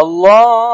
الله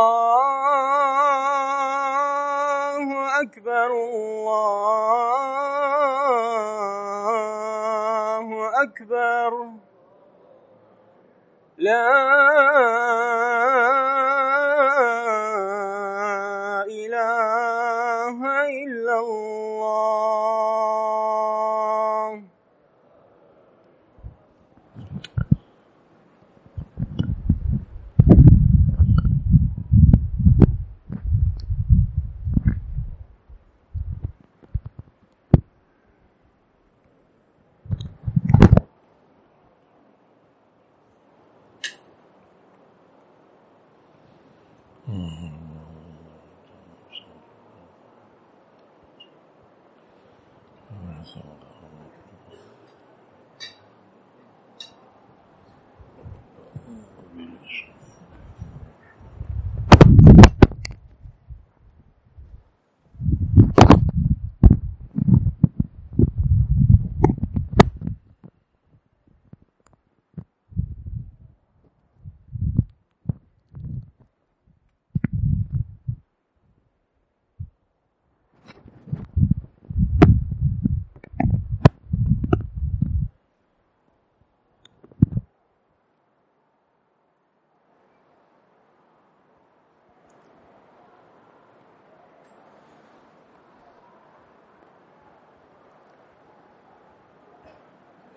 好了。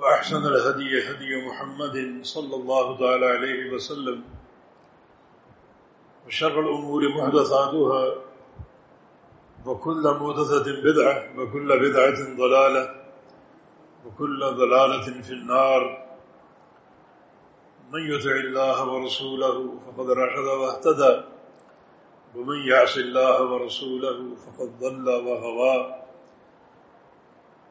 وأحسن الهدي هدي محمد صلى الله تعالى عليه وسلم. وشر الأمور محدثاتها وكل محدثة بدعة وكل بدعة ضلالة وكل ضلالة في النار. من يطع الله ورسوله فقد رشد واهتدى ومن يعص الله ورسوله فقد ضل وغوى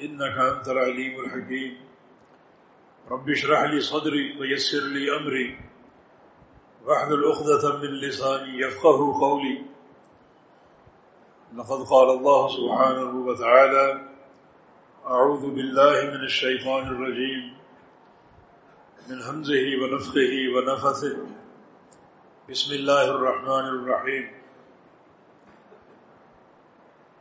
إنك أنت العليم الحكيم. رب اشرح لي صدري ويسر لي أمري. واحلل عقدة من لساني يفقه قولي. لقد قال الله سبحانه وتعالى أعوذ بالله من الشيطان الرجيم. من همزه ونفخه ونفثه. بسم الله الرحمن الرحيم.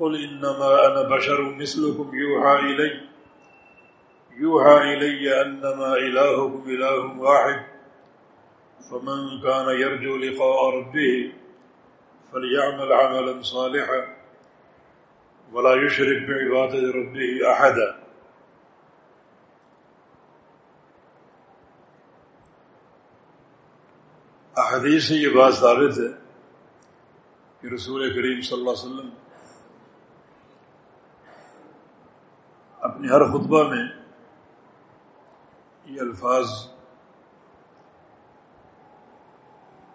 قل إنما أنا بشر مثلكم يوحى إلي. يوحى إلي أنما إلهكم إله واحد. فمن كان يرجو لقاء ربه فليعمل عملا صالحا ولا يشرك بعبادة ربه أحدا. احادیث سے یہ بات ثابت ہے کہ رسول کریم صلی اللہ علیہ وسلم اپنے ہر خطبہ میں یہ الفاظ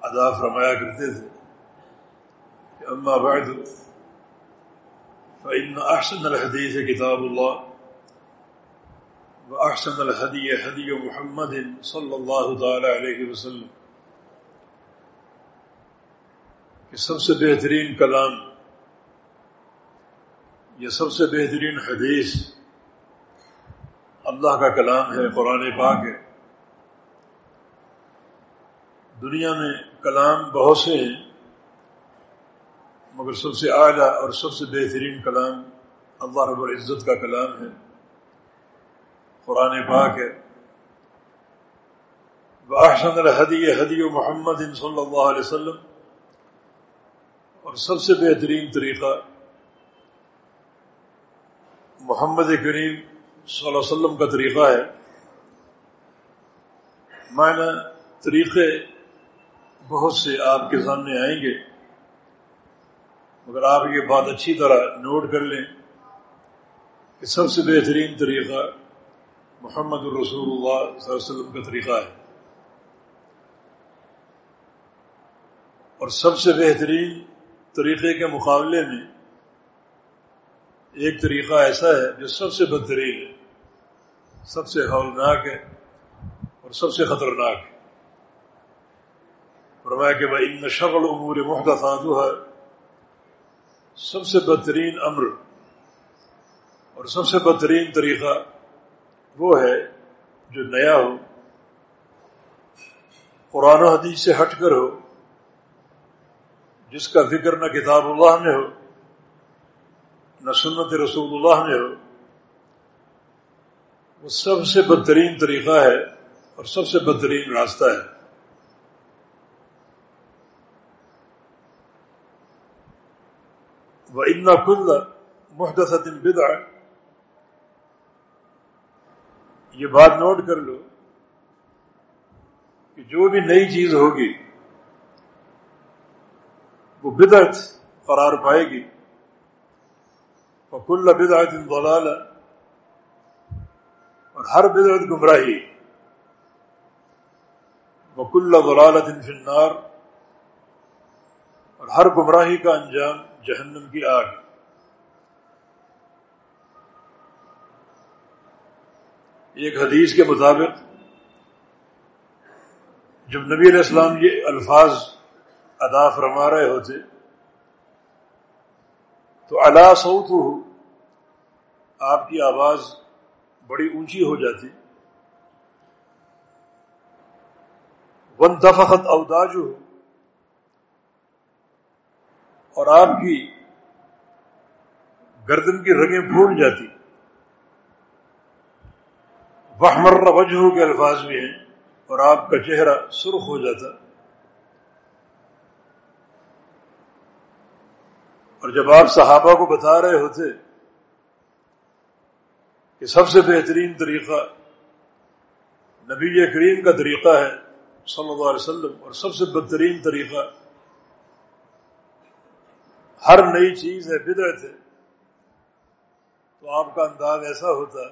ادا فرمایا کرتے تھے کہ اما بعد فإن أحسن الحديث كتاب الله وأحسن الهدي هدي محمد صلى الله تعالى عليه وسلم کہ سب سے بہترین کلام یا سب سے بہترین حدیث اللہ کا کلام ہے، قرآن پاک ہے۔ دنیا میں کلام بہت سے ہیں، مگر سب سے اعلیٰ اور سب سے بہترین کلام اللہ رب العزت کا کلام ہے۔ قرآن پاک ہے۔ بحسن الحدی حدی و محمد صلی اللہ علیہ وسلم۔ اور سب سے بہترین طریقہ، محمد کریم صلی اللہ علیہ وسلم کا طریقہ ہے۔ معنی طریقے بہت سے آپ کے سامنے آئیں گے۔ مگر آپ یہ بات اچھی طرح نوٹ کر لیں کہ سب سے بہترین طریقہ محمد الرسول اللہ صلی اللہ علیہ وسلم کا طریقہ ہے۔ اور سب سے بہترین طریقے کے مقابلے میں ایک طریقہ ایسا ہے جو سب سے بدترین سب سے ہولناک ہے اور سب سے خطرناک ہے۔ فرمایا کہ بھائی ان شغل امور محدثات ہے سب سے بدترین امر اور سب سے بدترین طریقہ وہ ہے جو نیا ہو، قرآن و حدیث سے ہٹ کر ہو، جس کا ذکر نہ کتاب اللہ میں ہو، نہ سنت رسول اللہ میں ہو وہ سب سے بدترین طریقہ ہے اور سب سے بدترین راستہ ہے۔ وہ اتنا کل محدث بدع یہ بات نوٹ کر لو کہ جو بھی نئی چیز ہوگی، وہ بدعت قرار پائے گی۔ وکل بدعت ضلالہ اور ہر بدعت گمراہی۔ وکل ضلالت فی النار۔ اور ہر گمراہی کا انجام جہنم کی آگ۔ ایک حدیث کے مطابق جب نبی علیہ السلام یہ الفاظ ادا فرما رہے ہوتے، تو اللہ سعود آپ کی آواز بڑی اونچی ہو جاتی۔ ون دفقت اوداج ہو اور آپ کی گردن کی رگیں پھول جاتی۔ وہ وجہ کے الفاظ بھی ہیں۔ اور آپ کا چہرہ سرخ ہو جاتا۔ اور جب آپ صحابہ کو بتا رہے ہوتے کہ سب سے بہترین طریقہ نبی کریم کا طریقہ ہے صلی اللہ علیہ وسلم، اور سب سے بدترین طریقہ ہر نئی چیز ہے، بدعت ہے۔ تو آپ کا انداز ایسا ہوتا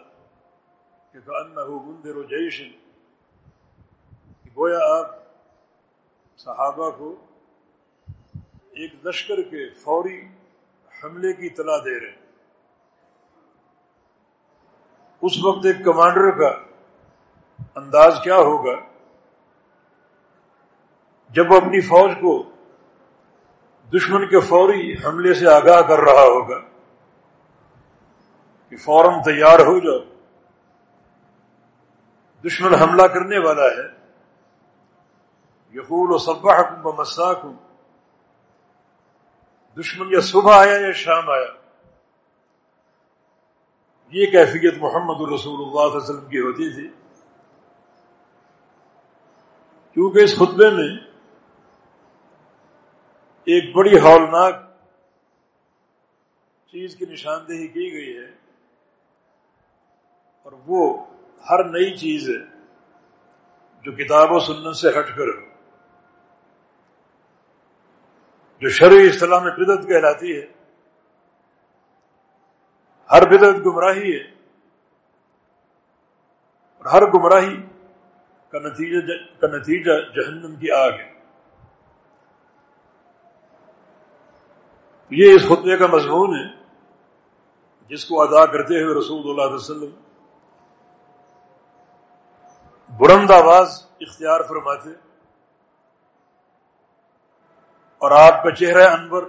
کہ گندر و جیشن گویا آپ صحابہ کو ایک لشکر کے فوری حملے کی اطلاع دے رہے ہیں۔ اس وقت ایک کمانڈر کا انداز کیا ہوگا جب وہ اپنی فوج کو دشمن کے فوری حملے سے آگاہ کر رہا ہوگا کہ فوراً تیار ہو جاؤ۔ دشمن حملہ کرنے والا ہے۔ یقول و صبح حکم مساک دشمن یا صبح آیا یا شام آیا۔ یہ کیفیت محمد الرسول اللہ علیہ وسلم کی ہوتی تھی۔ کیونکہ اس خطبے میں ایک بڑی ہولناک چیز کی نشاندہی کی گئی ہے اور وہ ہر نئی چیز ہے جو کتاب و سنت سے ہٹ کر ہو، جو شرعی اصطلاح میں بدت کہلاتی ہے۔ ہر بدت گمراہی ہے اور ہر گمراہی کا نتیجہ کا نتیجہ جہنم کی آگ ہے۔ یہ اس خطبے کا مضمون ہے جس کو ادا کرتے ہوئے رسول اللہ علیہ وسلم بلند آواز اختیار فرماتے اور آپ کا چہرہ انور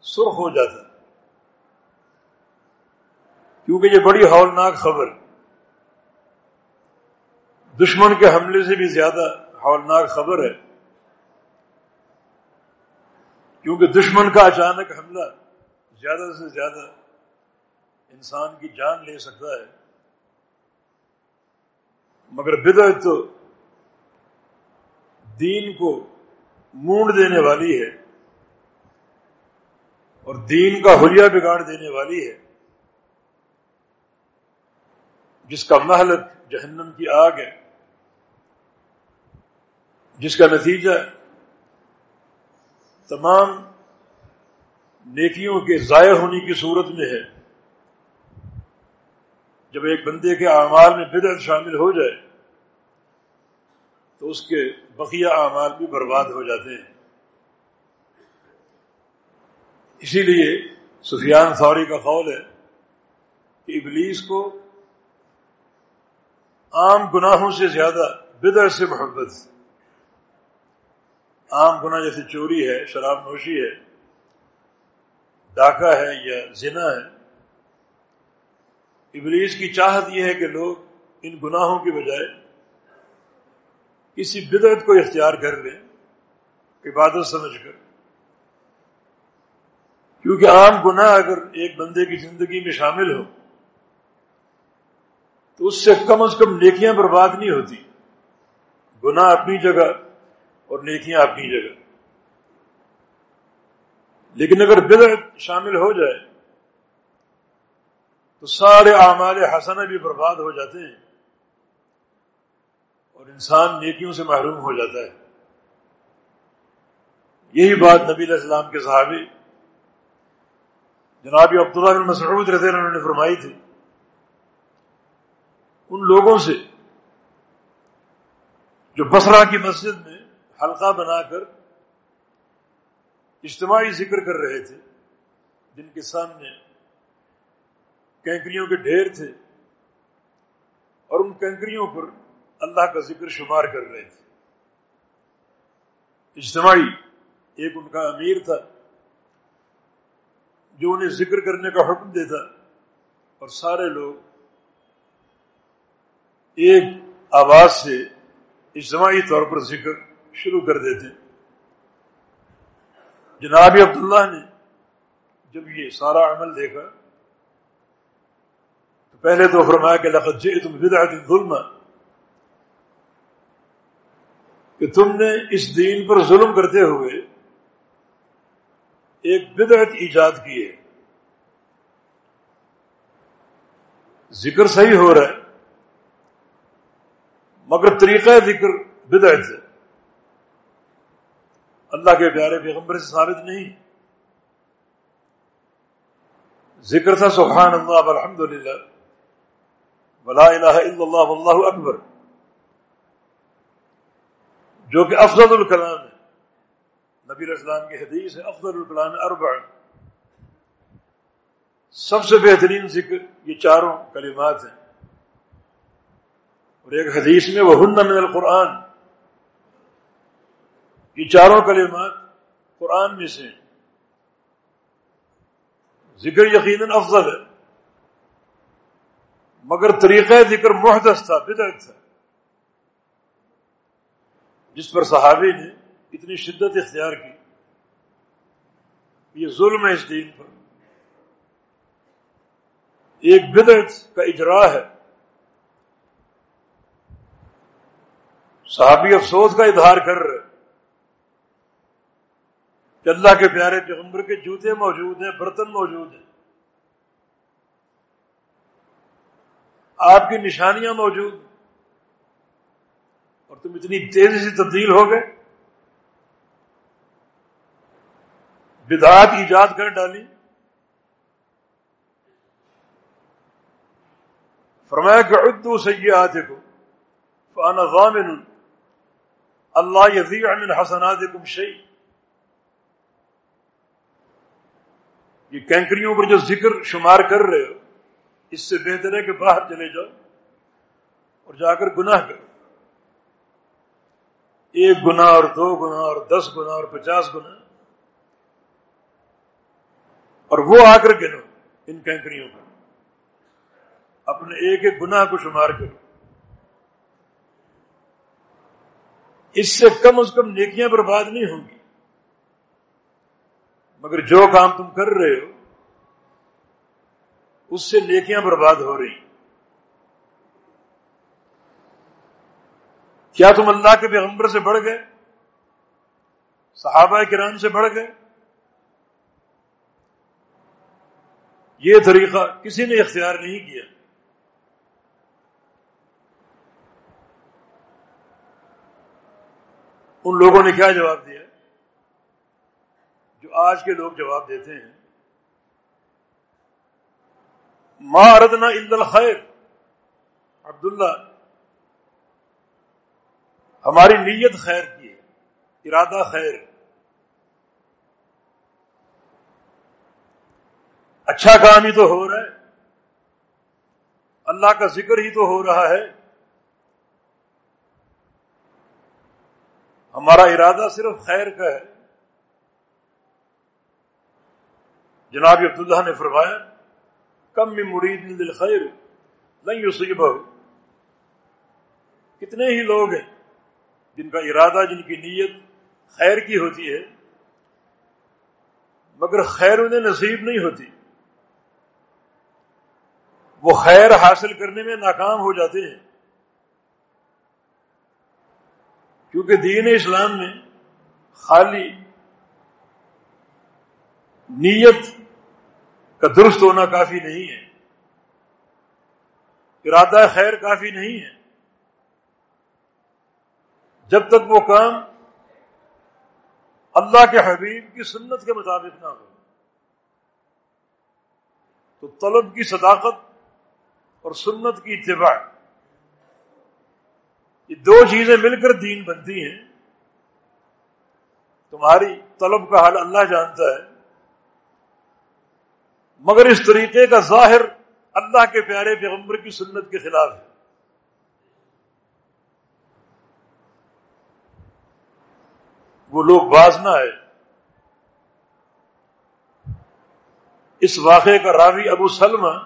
سرخ ہو جاتا۔ کیونکہ یہ بڑی ہولناک خبر دشمن کے حملے سے بھی زیادہ ہولناک خبر ہے۔ کیونکہ دشمن کا اچانک حملہ زیادہ سے زیادہ انسان کی جان لے سکتا ہے۔ مگر بدعت تو دین کو مونڈ دینے والی ہے اور دین کا حلیہ بگاڑ دینے والی ہے۔ جس کا محلت جہنم کی آگ ہے، جس کا نتیجہ تمام نیکیوں کے ضائع ہونے کی صورت میں ہے۔ جب ایک بندے کے اعمال میں بدعت شامل ہو جائے، تو اس کے بقیہ اعمال بھی برباد ہو جاتے ہیں۔ اسی لیے سفیان فوری کا قول ہے کہ ابلیس کو عام گناہوں سے زیادہ، بدر سے محبت عام گناہ جیسے چوری ہے، شراب نوشی ہے، ڈاکہ ہے یا زنا ہے۔ ابلیس کی چاہت یہ ہے کہ لوگ ان گناہوں کی بجائے کسی بدعت کو اختیار کر لیں، عبادت سمجھ کر۔ کیونکہ عام گناہ اگر ایک بندے کی زندگی میں شامل ہو تو اس سے کم از کم نیکیاں برباد نہیں ہوتی۔ گناہ اپنی جگہ اور نیکیاں اپنی جگہ۔ لیکن اگر بدعت شامل ہو جائے، تو سارے اعمال حسنہ بھی برباد ہو جاتے ہیں اور انسان نیکیوں سے محروم ہو جاتا ہے۔ یہی بات نبی علیہ السلام کے صحابی جناب عبداللہ بن مسعود رضی اللہ نے فرمائی تھی۔ ان لوگوں سے جو بسرا کی مسجد میں حلقہ بنا کر اجتماعی ذکر کر رہے تھے، جن کے سامنے کینکریوں کے ڈھیر تھے اور ان کینکریوں پر اللہ کا ذکر شمار کر رہے تھے۔ اجتماعی ایک ان کا امیر تھا جو انہیں ذکر کرنے کا حکم دیتا اور سارے لوگ ایک آواز سے اجتماعی طور پر ذکر شروع کر دیتے جناب عبداللہ نے جب یہ سارا عمل دیکھا، تو پہلے تو فرمایا کہ لقد جئتم بدعت ظلم کہ تم نے اس دین پر ظلم کرتے ہوئے ایک بدعت ایجاد کی ہے۔ ذکر صحیح ہو رہا ہے۔ مگر طریقہ ذکر بدعت ہے۔ اللہ کے پیارے پیغمبر سے ثابت نہیں۔ ذکر تھا سبحان اللہ الحمد للہ ولا الہ الا اللہ واللہ اکبر۔ جو کہ افضل الکلام ہے۔ نبی اسلام کی حدیث ہے افضل الکلام اربع۔ سب سے بہترین ذکر یہ چاروں کلمات ہیں۔ اور ایک حدیث میں وہ ہن من القرآن یہ چاروں کلمات قرآن میں سے ذکر یقیناً افضل ہے، مگر طریقہ ذکر محدث تھا، بدعت تھا۔ جس پر صحابی نے اتنی شدت اختیار کی۔ یہ ظلم ہے اس دین پر۔ ایک بدعت کا اجرا ہے۔ صحابی افسوس کا اظہار کر رہے کہ اللہ کے پیارے پیغمبر کے جوتے موجود ہیں، برتن موجود ہیں۔ آپ کی نشانیاں موجود اور تم اتنی تیزی سے تبدیل ہو گئے۔ بدعات ایجاد کر ڈالی۔ فرمایا کہ اردو سیاحت کو فانا غامن اللہ یزی من حسنات کم شعی یہ کینکریوں پر جو ذکر شمار کر رہے ہو، اس سے بہتر ہے کہ باہر چلے جاؤ اور جا کر گناہ کرو۔ ایک گنا اور دو گنا اور دس گنا اور پچاس گنا اور وہ آ کر گنو ان کینکریوں پر۔ اپنے ایک ایک گناہ کو شمار کرو۔ اس سے کم از کم نیکیاں برباد نہیں ہوں گی مگر جو کام تم کر رہے ہو، اس سے نیکیاں برباد ہو رہی کیا تم اللہ کے پیغمبر سے بڑھ گئے؟ صحابہ کرام سے بڑھ گئے؟ یہ طریقہ کسی نے اختیار نہیں کیا۔ ان لوگوں نے کیا جواب دیا؟ جو آج کے لوگ جواب دیتے ہیں ماردنا عند الخیر۔ عبداللہ، ہماری نیت خیر کی ہے، ارادہ خیر۔ اچھا کام ہی تو ہو رہا ہے، اللہ کا ذکر ہی تو ہو رہا ہے۔ ہمارا ارادہ صرف خیر کا ہے۔ جناب عبداللہ نے فرمایا، کم میں مرید خیر نہیں یوسیب کتنے ہی لوگ ہیں جن کا ارادہ، جن کی نیت خیر کی ہوتی ہے، مگر خیر انہیں نصیب نہیں ہوتی۔ وہ خیر حاصل کرنے میں ناکام ہو جاتے ہیں۔ کیونکہ دین اسلام میں خالی نیت کا درست ہونا کافی نہیں ہے، ارادہ خیر کافی نہیں ہے۔ جب تک وہ کام اللہ کے حبیب کی سنت کے مطابق نہ ہو، تو طلب کی صداقت اور سنت کی اتباع یہ دو چیزیں مل کر دین بنتی ہیں۔ تمہاری طلب کا حال اللہ جانتا ہے۔ مگر اس طریقے کا ظاہر اللہ کے پیارے پیغمبر کی سنت کے خلاف ہے۔ وہ لوگ باز نہ آئے۔ اس واقعے کا راوی ابو سلمہ،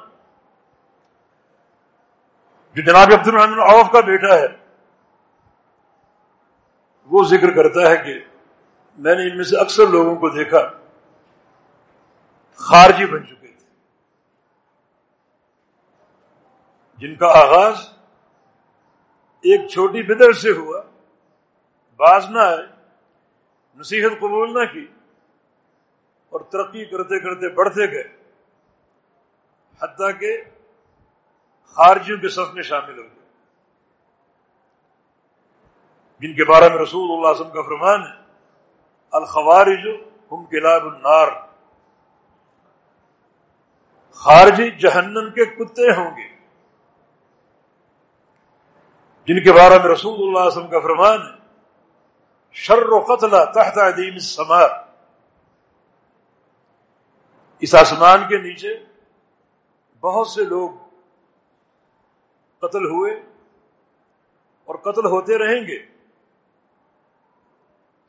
جو جناب عبد الرحمن عوف کا بیٹا ہے وہ ذکر کرتا ہے کہ میں نے ان میں سے اکثر لوگوں کو دیکھا خارجی بن چکے تھے۔ جن کا آغاز ایک چھوٹی بدر سے ہوا۔ باز نہ آئے، نصیحت قبول نہ کی اور ترقی کرتے کرتے بڑھتے گئے۔ حتیٰ کہ خارجیوں کے صف میں شامل ہو گئے۔ جن کے بارے میں رسول اللہ علیہ وسلم کا فرمان ہے، الخوارج ہم کلاب النار۔ خارجی جہنم کے کتے ہوں گے۔ جن کے بارے میں رسول اللہ علیہ وسلم کا فرمان ہے، شر و قتل تحت عدیم السماء۔ اس آسمان کے نیچے بہت سے لوگ قتل ہوئے اور قتل ہوتے رہیں گے۔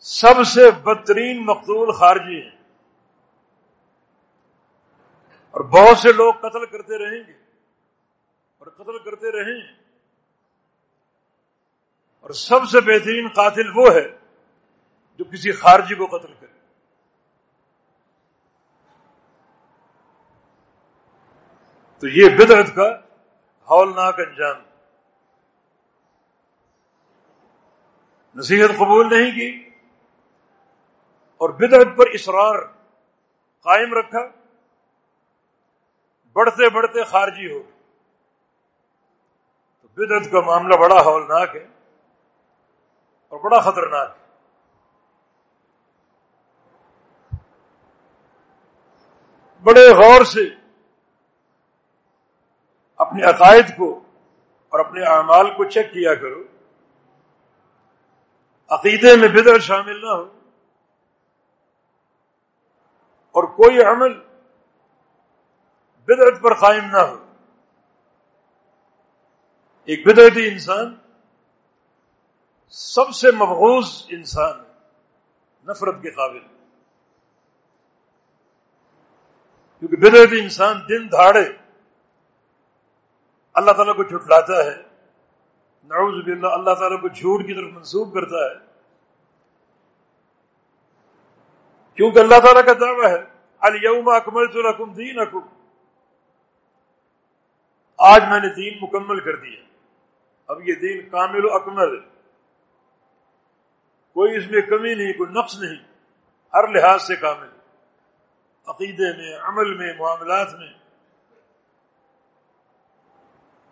سب سے بدترین مقتول خارجی ہیں۔ اور بہت سے لوگ قتل کرتے رہیں گے۔ اور قتل کرتے رہیں۔ اور سب سے بہترین قاتل وہ ہے جو کسی خارجی کو قتل کرے۔ تو یہ بدعت کا ہولناک انجام۔ نصیحت قبول نہیں کی۔ اور بدعت پر اصرار قائم رکھا، بڑھتے بڑھتے خارجی ہو تو بدعت کا معاملہ بڑا ہولناک ہے اور بڑا خطرناک ہے۔ بڑے غور سے اپنے عقائد کو اور اپنے اعمال کو چیک کیا کرو۔ عقیدے میں بدر شامل نہ ہو۔ اور کوئی عمل بدرت پر قائم نہ ہو۔ ایک بدرتی انسان سب سے مقبوض انسان نفرت کے قابل۔ کیونکہ بدرتی انسان دن دھاڑے اللہ تعالیٰ کو جھٹلاتا ہے، نعوذ باللہ اللہ تعالیٰ کو جھوٹ کی طرف منسوخ کرتا ہے۔ کیونکہ اللہ تعالیٰ کا دعویٰ ہے الم اکمل تو رقم دین آج میں نے دین مکمل کر دیا۔ اب یہ دین کامل و اکمل ہے۔ کوئی اس میں کمی نہیں، کوئی نقص نہیں۔ ہر لحاظ سے کامل۔ عقیدے میں، عمل میں، معاملات میں۔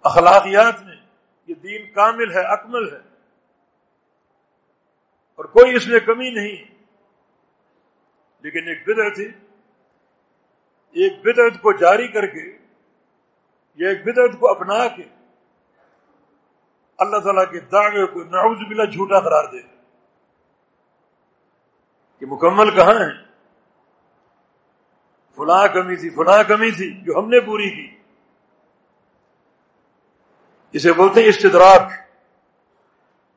اخلاقیات میں یہ دین کامل ہے، اکمل ہے۔ اور کوئی اس میں کمی نہیں۔ لیکن ایک بدعت تھی ایک بدعت کو جاری کر کے یا ایک بدعت کو اپنا کے اللہ تعالیٰ کے دعوے کو نعوذ بلا جھوٹا قرار دے۔ کہ مکمل کہاں ہے؟ فلاں کمی تھی، فلاں کمی تھی جو ہم نے پوری کی۔ اسے بولتے ہیں استدراک،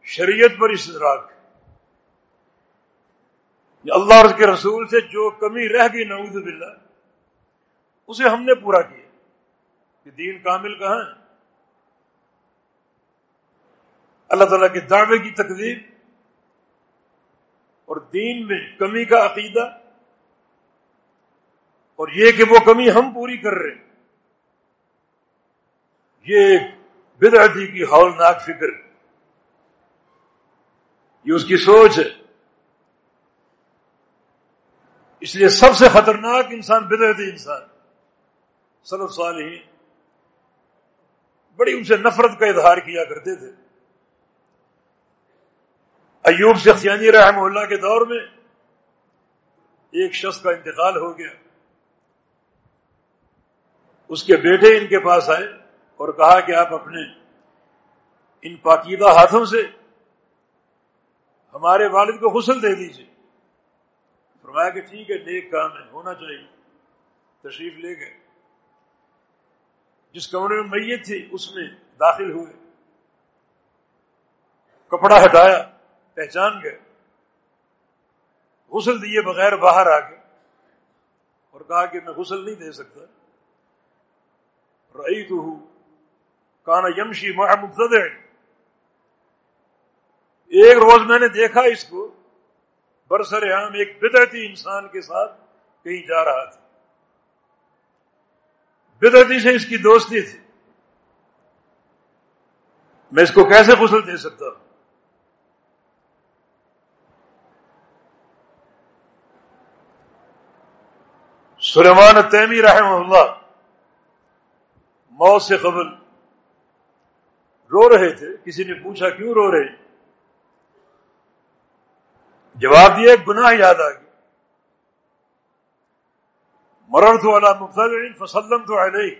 شریعت پر استدراک۔ اللہ اور اس کے رسول سے جو کمی رہ گئی، نعوذ باللہ، اسے ہم نے پورا کیا۔ کہ دین کامل کہاں ہے؟ اللہ تعالیٰ کے دعوے کی تقدیر اور دین میں کمی کا عقیدہ اور یہ کہ وہ کمی ہم پوری کر رہے ہیں۔ یہ ایک بدعتی کی ہولناک فکر۔ یہ اس کی سوچ ہے۔ اس لیے سب سے خطرناک انسان بدعتی انسان سلف صالحین۔ بڑی ان سے نفرت کا اظہار کیا کرتے تھے۔ ایوب سختیانی رحم اللہ کے دور میں ایک شخص کا انتقال ہو گیا۔ اس کے بیٹے ان کے پاس آئے اور کہا کہ آپ اپنے ان پاکیدہ ہاتھوں سے ہمارے والد کو غسل دے دیجیے فرمایا کہ ٹھیک ہے، نیک کام ہے، ہونا چاہیے۔ تشریف لے گئے۔ جس کمرے میں میت تھی، اس میں داخل ہوئے۔ کپڑا ہٹایا، پہچان گئے۔ غسل دیے بغیر باہر آ گئے۔ اور کہا کہ میں غسل نہیں دے سکتا۔ رئی تو ہوں کانا یمشی محمد ایک روز میں نے دیکھا اس کو۔ برسر عام ایک بدعتی انسان کے ساتھ کہیں جا رہا تھا۔ بدعتی سے اس کی دوستی تھی۔ میں اس کو کیسے غسل دے سکتا ہوں؟ سلیمان تیمی رحمہ اللہ موت سے قبل رو رہے تھے۔ کسی نے پوچھا کیوں رو رہے جواب دیا گناہ یاد آ گیا مرر تو اللہ مختلف فسلم تو علیہ۔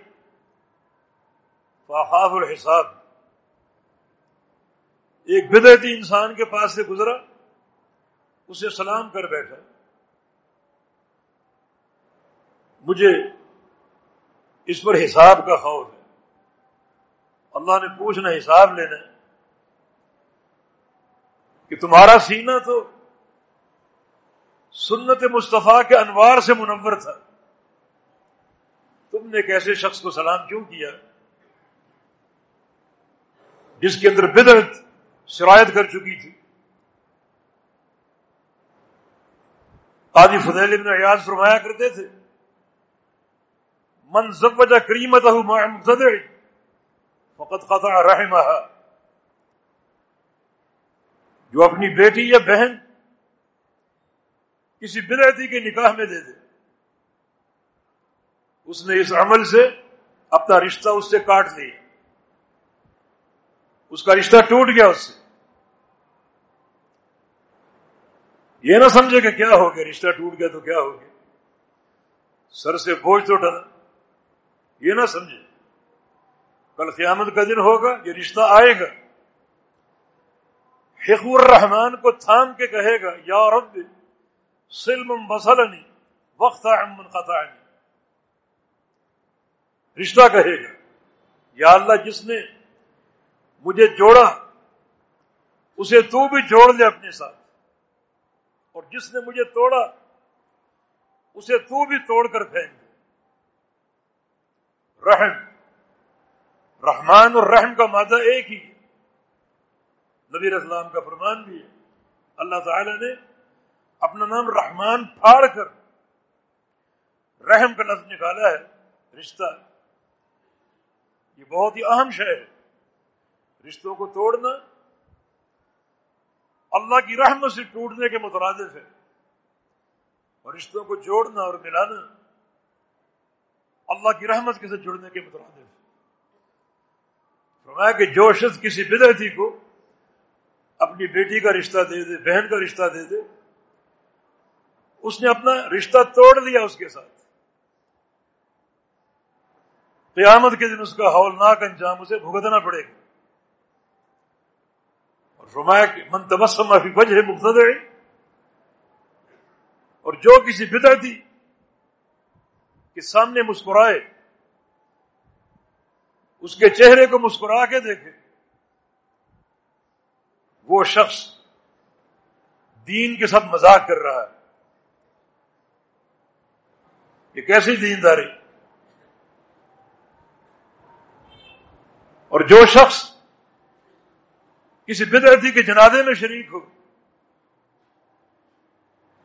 فاخاف الحساب۔ ایک بدعتی انسان کے پاس سے گزرا، اسے سلام کر بیٹھا۔ مجھے اس پر حساب کا خوف ہے۔ اللہ نے پوچھنا، حساب لینا۔ کہ تمہارا سینہ تو سنت مصطفیٰ کے انوار سے منور تھا۔ تم نے ایک ایسے شخص کو سلام کیوں کیا؟ جس کے اندر بدرت شرائط کر چکی تھی۔ آدی فضیل ابن ایاز فرمایا کرتے تھے، من زوجہ کریمت فقط قطع رحمہ جو اپنی بیٹی یا بہن کسی بدعتی کے نکاح میں دے دے۔ اس نے اس عمل سے اپنا رشتہ اس سے کاٹ لیا۔ اس کا رشتہ ٹوٹ گیا اس سے۔ یہ نہ سمجھے کہ کیا ہو گیا، رشتہ ٹوٹ گیا تو کیا ہو گیا؟ سر سے بوجھ تو ڈالا یہ نہ سمجھے۔ کل قیامت کا دن ہوگا، یہ رشتہ آئے گا۔ حق الرحمان کو تھام کے کہے گا، یا رب سلم مسلنی، وقت قطعنی۔ رشتہ کہے گا، یا اللہ جس نے مجھے جوڑا، اسے تو بھی جوڑ لے اپنے ساتھ۔ اور جس نے مجھے توڑا، اسے تو بھی توڑ کر پھینک دے۔ رحم۔ رحمان اور رحم کا مادہ ایک ہی ہے۔ نبی اسلام کا فرمان بھی ہے۔ اللہ تعالی نے اپنا نام رحمان پھاڑ کر رحم کا لفظ نکالا ہے، رشتہ۔ یہ بہت ہی اہم شے ہے۔ رشتوں کو توڑنا، اللہ کی رحمت سے ٹوٹنے کے مترادف ہے۔ اور رشتوں کو جوڑنا اور ملانا اللہ کی رحمت کے ساتھ جڑنے کے مترادف فرمایا کہ جو شخص کسی بدعتی کو اپنی بیٹی کا رشتہ دے دے، بہن کا رشتہ دے دے اس نے اپنا رشتہ توڑ دیا اس کے ساتھ۔ قیامت کے دن اس کا ہولناک انجام اسے بھگتنا پڑے گا۔ اور فرمایا کہ من تبسم فی وجہ مقتدر اور جو کسی بدعتی کے سامنے مسکرائے، اس کے چہرے کو مسکرا کے دیکھے، وہ شخص دین کے ساتھ مذاق کر رہا ہے۔ یہ کیسی دینداری۔ اور جو شخص کسی بدعتی کے جنازے میں شریک ہو،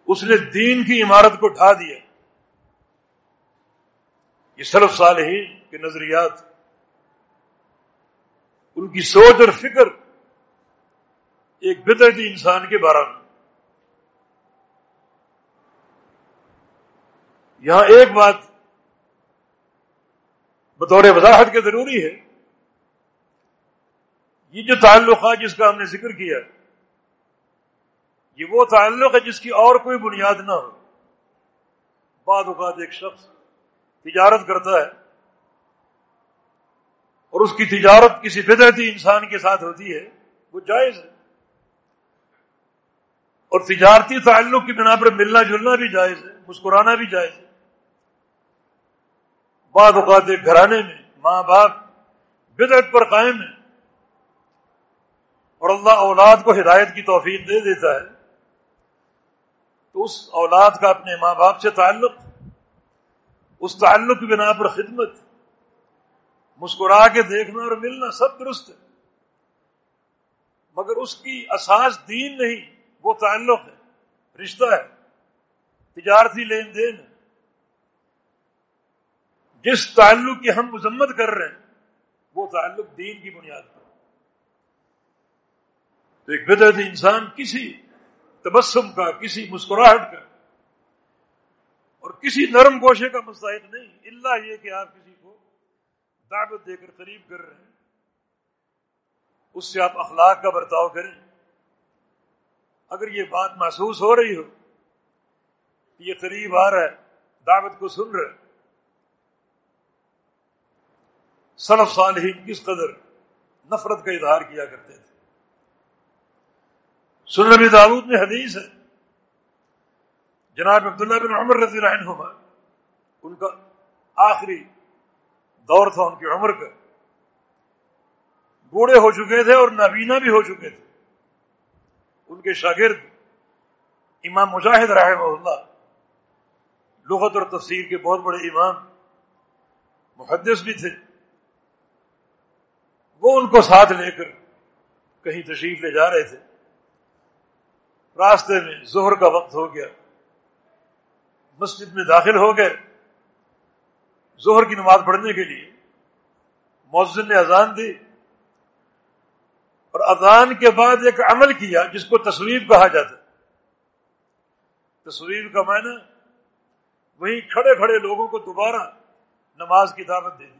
اس نے دین کی عمارت کو ڈھا دیا۔ یہ سرف صالحین کے نظریات ان کی سوچ اور فکر ایک بدعتی انسان کے بارے میں۔ یہاں ایک بات بطور وضاحت کے ضروری ہے۔ یہ جو تعلق ہے جس کا ہم نے ذکر کیا، یہ وہ تعلق ہے جس کی اور کوئی بنیاد نہ ہو۔ بعد اوقات ایک شخص تجارت کرتا ہے اور اس کی تجارت کسی فطرتی انسان کے ساتھ ہوتی ہے، وہ جائز ہے۔ اور تجارتی تعلق کی بنا پر ملنا جلنا بھی جائز ہے، مسکرانا بھی جائز ہے۔ بعد اوقات ایک گھرانے میں، ماں باپ بدعت پر قائم ہے اور اللہ اولاد کو ہدایت کی توفیق دے دیتا ہے۔ تو اس اولاد کا اپنے ماں باپ سے تعلق، اس تعلق کی بنا پر خدمت، مسکرا کے دیکھنا اور ملنا سب درست ہے۔ مگر اس کی اساس دین نہیں، وہ تعلق ہے، رشتہ ہے، تجارتی لین دین ہے۔ جس تعلق کی ہم مذمت کر رہے ہیں، وہ تعلق دین کی بنیاد پر۔ تو ایک بدعت انسان کسی تبسم کا، کسی مسکراہٹ کا اور کسی نرم گوشے کا مستحق نہیں۔ اللہ یہ کہ آپ کسی کو دعوت دے کر قریب کر رہے ہیں، اس سے آپ اخلاق کا برتاؤ کریں۔ اگر یہ بات محسوس ہو رہی ہو کہ یہ قریب آ رہا ہے، دعوت کو سن رہا ہے سلف صالحین کس قدر نفرت کا اظہار کیا کرتے تھے۔ سنبی داود میں حدیث ہے۔ جناب عبداللہ بن عمر رضی اللہ عنہ ان کا آخری دور تھا ان کی عمر کا۔ بوڑھے ہو چکے تھے اور نابینا بھی ہو چکے تھے۔ ان کے شاگرد امام مجاہد رحمہ اللہ، لغت اور تفسیر کے بہت بڑے امام، محدث بھی تھے۔ وہ ان کو ساتھ لے کر کہیں تشریف لے جا رہے تھے۔ راستے میں زہر کا وقت ہو گیا۔ مسجد میں داخل ہو گئے۔ زہر کی نماز پڑھنے کے لیے مؤذن نے اذان دی اور اذان کے بعد ایک عمل کیا جس کو تصویر کہا جاتا۔ تصویر کا معنی وہیں کھڑے کھڑے لوگوں کو دوبارہ نماز کی دعوت دے دی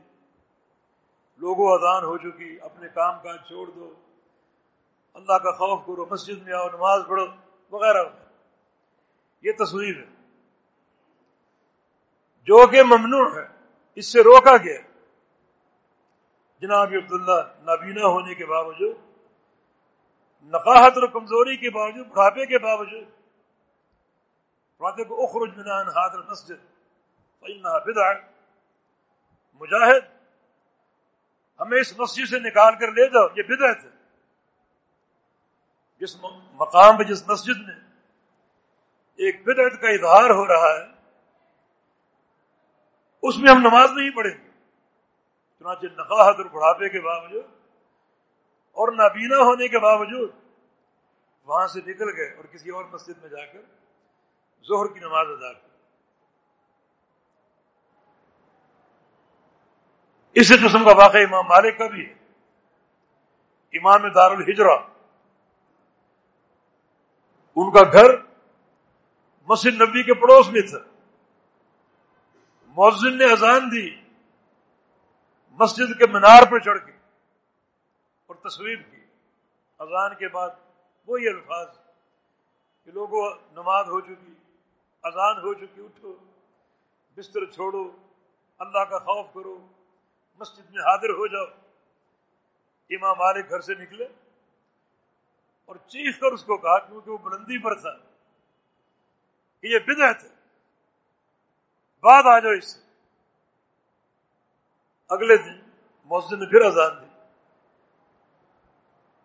لوگوں اذان ہو چکی، اپنے کام کاج چھوڑ دو۔ اللہ کا خوف کرو، مسجد میں آؤ، نماز پڑھو، وغیرہ۔ یہ تصویر ہے۔ جو کہ ممنوع ہے، اس سے روکا گیا۔ جناب عبداللہ، نابینا ہونے کے باوجود، نقاہت اور کمزوری کے باوجود، بڑھاپے کے باوجود کو اخرج من ہاتھ مسجد بدع مجاہد ہمیں اس مسجد سے نکال کر لے جاؤ، یہ بدعت ہے۔ جس مقام پہ، جس مسجد میں ایک بدعت کا اظہار ہو رہا ہے، اس میں ہم نماز نہیں پڑھیں گے۔ چنانچہ نقاہت اور بڑھاپے کے باوجود اور نابینا ہونے کے باوجود وہاں سے نکل گئے اور کسی اور مسجد میں جا کر ظہر کی نماز ادا کی۔ اسی قسم کا واقعہ امام مالک کا بھی ہے۔ امام دار الحجرا ان کا گھر مسجد نبی کے پڑوس میں تھا۔ مؤذن نے اذان دی، مسجد کے مینار پر چڑھ کے اور تصویر کی۔ اذان کے بعد وہی الفاظ کہ لوگوں، نماز ہو چکی، اذان ہو چکی، اٹھو، بستر چھوڑو، اللہ کا خوف کرو۔ مسجد میں حاضر ہو جاؤ۔ امام مالک گھر سے نکلے اور چیخ کر اس کو کہا کیونکہ وہ بلندی پر تھا کہ یہ بدعت ہے۔ بعد آ جاؤ اس سے۔ اگلے دن مسجد نے پھر آزاد دی۔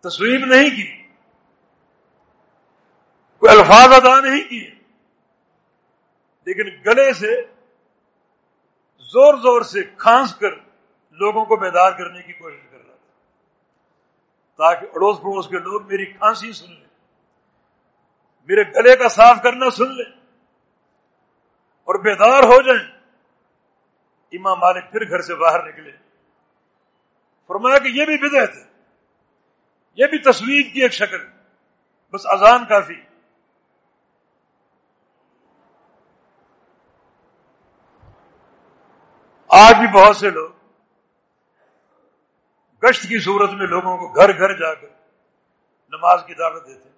تصویر نہیں کی۔ کوئی الفاظ ادا نہیں کیے۔ لیکن گلے سے زور زور سے کھانس کر لوگوں کو بیدار کرنے کی کوشش کر رہا تھا۔ تاکہ اڑوس پڑوس کے لوگ میری کھانسی سن لیں، میرے گلے کا صاف کرنا سن لیں اور بیدار ہو جائیں۔ امام مالک پھر گھر سے باہر نکلے۔ فرمایا کہ یہ بھی بدعت ہے۔ یہ بھی تصویر کی ایک شکل۔ بس اذان کافی۔ آج بھی بہت سے لوگ گشت کی صورت میں لوگوں کو گھر گھر جا کر نماز کی دعوت دیتے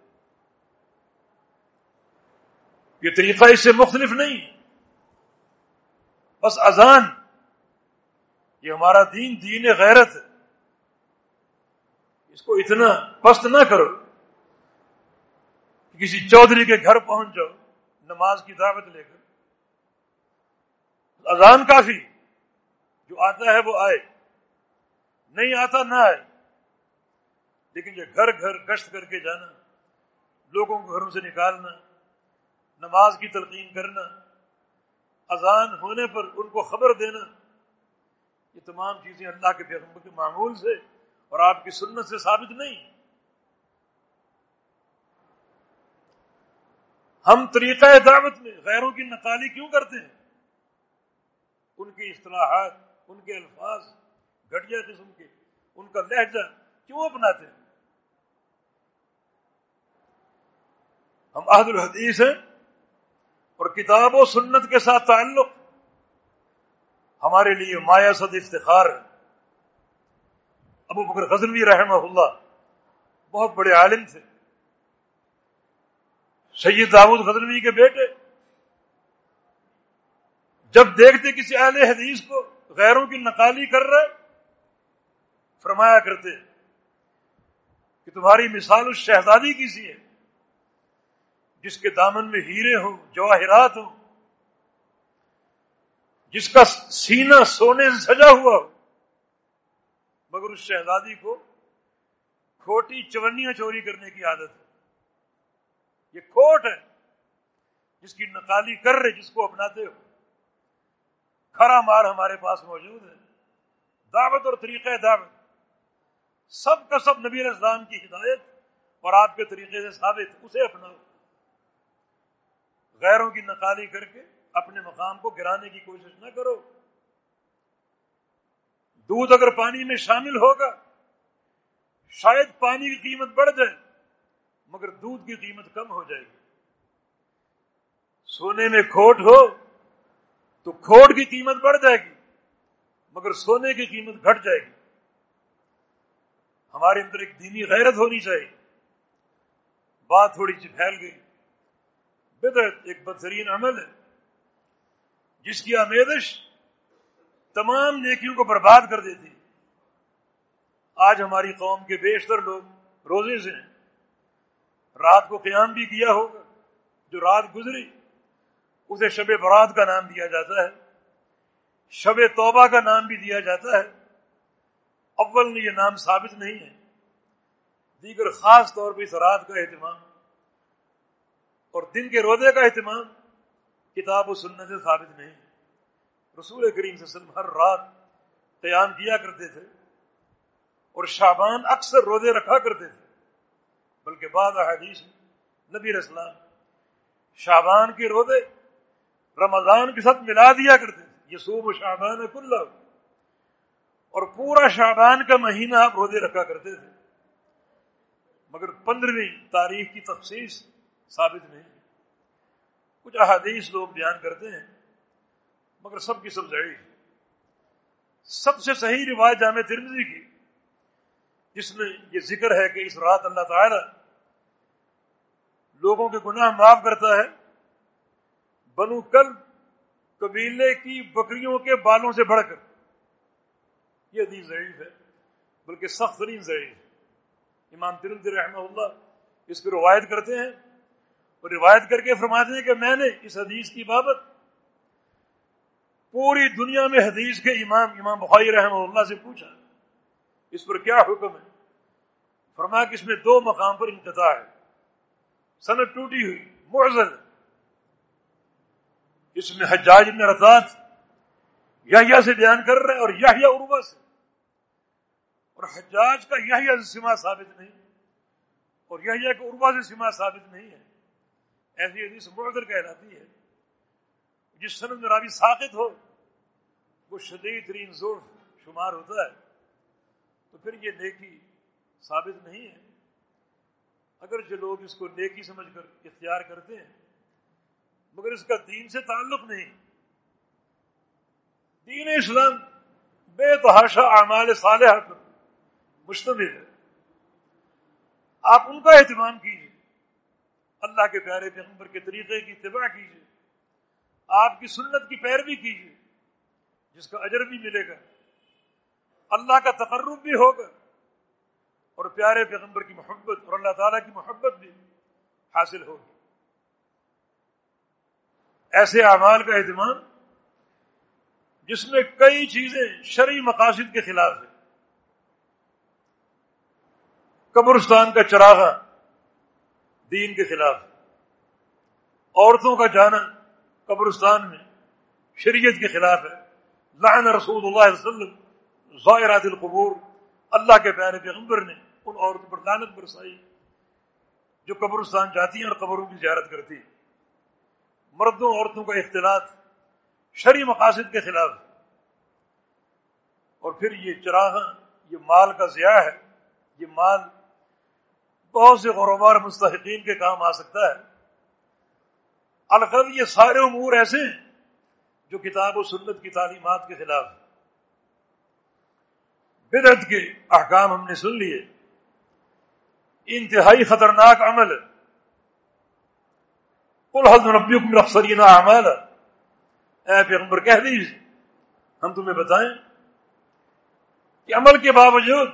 یہ طریقہ اس سے مختلف نہیں۔ بس اذان۔ یہ ہمارا دین دین غیرت ہے۔ اس کو اتنا پست نہ کرو کہ کسی چودھری کے گھر پہنچ جاؤ، نماز کی دعوت لے کر۔ اذان کافی۔ جو آتا ہے وہ آئے۔ نہیں آتا نہ آئے۔ لیکن یہ گھر گھر گشت کر کے جانا، لوگوں کو گھروں سے نکالنا، نماز کی تلقین کرنا، اذان ہونے پر ان کو خبر دینا، یہ تمام چیزیں اللہ کے پیغمبر کے معمول سے اور آپ کی سنت سے ثابت نہیں۔ ہم طریقہ دعوت میں غیروں کی نقالی کیوں کرتے ہیں؟ ان کی اصطلاحات، ان کے الفاظ گھٹیا قسم کے، ان کا لہجہ کیوں اپناتے ہیں؟ ہم عہد الحدیث ہیں اور کتاب و سنت کے ساتھ تعلق ہمارے لیے مایا صد افتخار ہے۔ ابو بکر غزنوی رحمہ اللہ بہت بڑے عالم تھے۔ سید داود غزنوی کے بیٹے، جب دیکھتے کسی اہل حدیث کو غیروں کی نقالی کر رہے فرمایا کرتے کہ تمہاری مثال اس شہزادی کی سی ہے جس کے دامن میں ہیرے ہوں، جواہرات ہوں، جس کا سینہ سونے سے سجا ہوا ہو، مگر اس شہزادی کو کھوٹی چونیاں چوری کرنے کی عادت ہے۔ یہ کھوٹ ہے، جس کی نقالی کر رہے، جس کو اپناتے ہو۔ کھرا مار ہمارے پاس موجود ہے۔ دعوت اور طریقہ دعوت۔ سب کا سب نبی اسلام کی ہدایت اور آپ کے طریقے سے ثابت، اسے اپناؤ۔ غیروں کی نقالی کر کے اپنے مقام کو گرانے کی کوشش نہ کرو۔ دودھ اگر پانی میں شامل ہوگا، شاید پانی کی قیمت بڑھ جائے، مگر دودھ کی قیمت کم ہو جائے گی۔ سونے میں کھوٹ ہو تو کھوٹ کی قیمت بڑھ جائے گی، مگر سونے کی قیمت گھٹ جائے گی۔ ہمارے اندر ایک دینی غیرت ہونی چاہیے۔ بات تھوڑی سی پھیل گئی۔ بدعت ایک بدترین عمل ہے۔ جس کی آمیدش تمام نیکیوں کو برباد کر دیتی آج ہماری قوم کے بیشتر لوگ روزے سے ہیں۔ رات کو قیام بھی کیا ہوگا۔ جو رات گزری، اسے شب برات کا نام دیا جاتا ہے۔ شب توبہ کا نام بھی دیا جاتا ہے۔ اول میں یہ نام ثابت نہیں ہے۔ دیگر خاص طور پہ اس رات کا اہتمام اور دن کے روزے کا اہتمام کتاب و سننے سے ثابت نہیں۔ رسول کریم صلی اللہ علیہ وسلم ہر رات قیام کیا کرتے تھے اور شابان اکثر روزے رکھا کرتے تھے۔ بلکہ بعض احادیث نبی اسلام شابان کے روزے رمضان کے ساتھ ملا دیا کرتے تھے۔ یہ سوب شابان کل اور پورا شابان کا مہینہ آپ روزے رکھا کرتے تھے۔ مگر پندرہویں تاریخ کی تفصیص ثابت نہیں۔ کچھ احادیث لوگ بیان کرتے ہیں، مگر سب کی سب ضعیف۔ سب سے صحیح روایت جامع ترمزی کی، جس میں یہ ذکر ہے کہ اس رات اللہ تعالی لوگوں کے گناہ معاف کرتا ہے۔ بنو کل قبیلے کی بکریوں کے بالوں سے بڑھ کر۔ یہ حدیث ضعیف ہے، بلکہ سخت ترین ضعیف ہے۔ امام ترمد رحمہ اللہ اس کو روایت کرتے ہیں اور روایت کر کے فرماتے ہیں کہ میں نے اس حدیث کی بابت پوری دنیا میں حدیث کے امام امام بخاری رحمہ اللہ سے پوچھا۔ اس پر کیا حکم ہے؟ فرما کہ اس میں دو مقام پر انقطاع ہے۔ صنعت ٹوٹی ہوئی معزل اس میں حجاج ابن رضات یا سے بیان کر رہے ہیں اور یا عربا سے۔ اور حجاج کا یا سما ثابت نہیں۔ اور یا کہ عربا سے سما ثابت نہیں ہے۔ ایسی حدیث معذر کہلاتی ہے۔ جس سند میں ساقت ہو، وہ شدید ترین زور شمار ہوتا ہے۔ تو پھر یہ نیکی ثابت نہیں ہے۔ اگر جو لوگ اس کو نیکی سمجھ کر اختیار کرتے ہیں، مگر اس کا دین سے تعلق نہیں۔ دین اسلام بے تحاشا اعمال صالحہ پر مشتمل ہے آپ ان کا اہتمام کیجیے اللہ کے پیارے پیغمبر کے طریقے کی اتباع کیجیے آپ کی سنت کی پیروی کیجیے جس کا اجر بھی ملے گا۔ اللہ کا تقرب بھی ہوگا۔ اور پیارے پیغمبر کی محبت اور اللہ تعالیٰ کی محبت بھی حاصل ہوگی۔ ایسے اعمال کا اہتمام جس میں کئی چیزیں شرعی مقاصد کے خلاف ہیں۔ قبرستان کا چراغا دین کے خلاف عورتوں کا جانا قبرستان میں شریعت کے خلاف ہے۔ لعن رسول اللہ علیہ وسلم ظاہرات القبور، اللہ کے پیارے پیغمبر نے ان عورتوں پر لانت برسائی، جو قبرستان جاتی ہیں اور قبروں کی زیارت کرتی ہیں۔ مردوں عورتوں کا اختلاط شرعی مقاصد کے خلاف۔ اور پھر یہ چراغاں یہ مال کا ضیاع ہے، یہ مال بہت سے غروبار مستحقین کے کام آ سکتا ہے۔ القد یہ سارے امور ایسے ہیں جو کتاب و سنت کی تعلیمات کے خلاف بدعت کے احکام ہم نے سن لیے۔ انتہائی خطرناک عمل۔ کل حد نبی کو اکثرین اعمال اے پیغمبر کہہ دیجیے ہم تمہیں بتائیں کہ عمل کے باوجود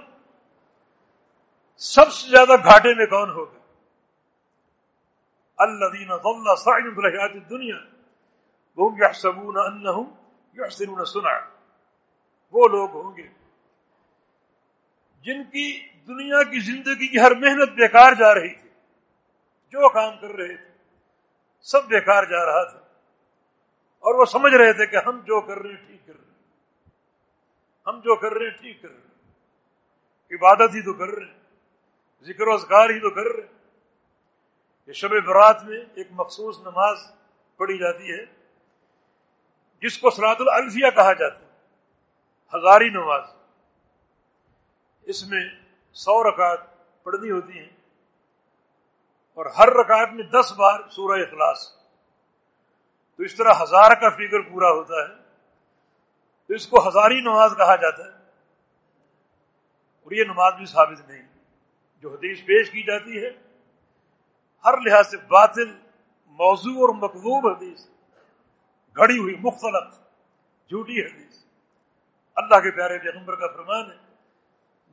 سب سے زیادہ گھاٹے میں کون ہوگا اللہ دینا دنیا سنا وہ لوگ ہوں گے جن کی دنیا کی زندگی کی ہر محنت بیکار جا رہی تھی، جو کام کر رہے تھے، سب بیکار جا رہا تھا۔ اور وہ سمجھ رہے تھے کہ ہم جو کر رہے ہیں ٹھیک کر رہے ہیں۔ ہم جو کر رہے ہیں ٹھیک کر رہے ہیں۔ عبادت ہی تو کر رہے ہیں۔ ذکر و اذکار ہی تو کر رہے ہیں۔ یہ شب برات میں ایک مخصوص نماز پڑھی جاتی ہے، جس کو سرات الفیہ کہا جاتا ہے۔ ہزاری نماز۔ اس میں سو رکعت پڑھنی ہوتی ہیں اور ہر رکعت میں دس بار سورہ اخلاص۔ تو اس طرح ہزار کا فگر پورا ہوتا ہے تو اس کو ہزاری نماز کہا جاتا ہے اور یہ نماز بھی ثابت نہیں جو حدیث پیش کی جاتی ہے، ہر لحاظ سے باطل، موضوع اور مقبوب حدیث، گھڑی ہوئی مختلف جھوٹی حدیث۔ اللہ کے پیارے پیغمبر کا فرمان ہے،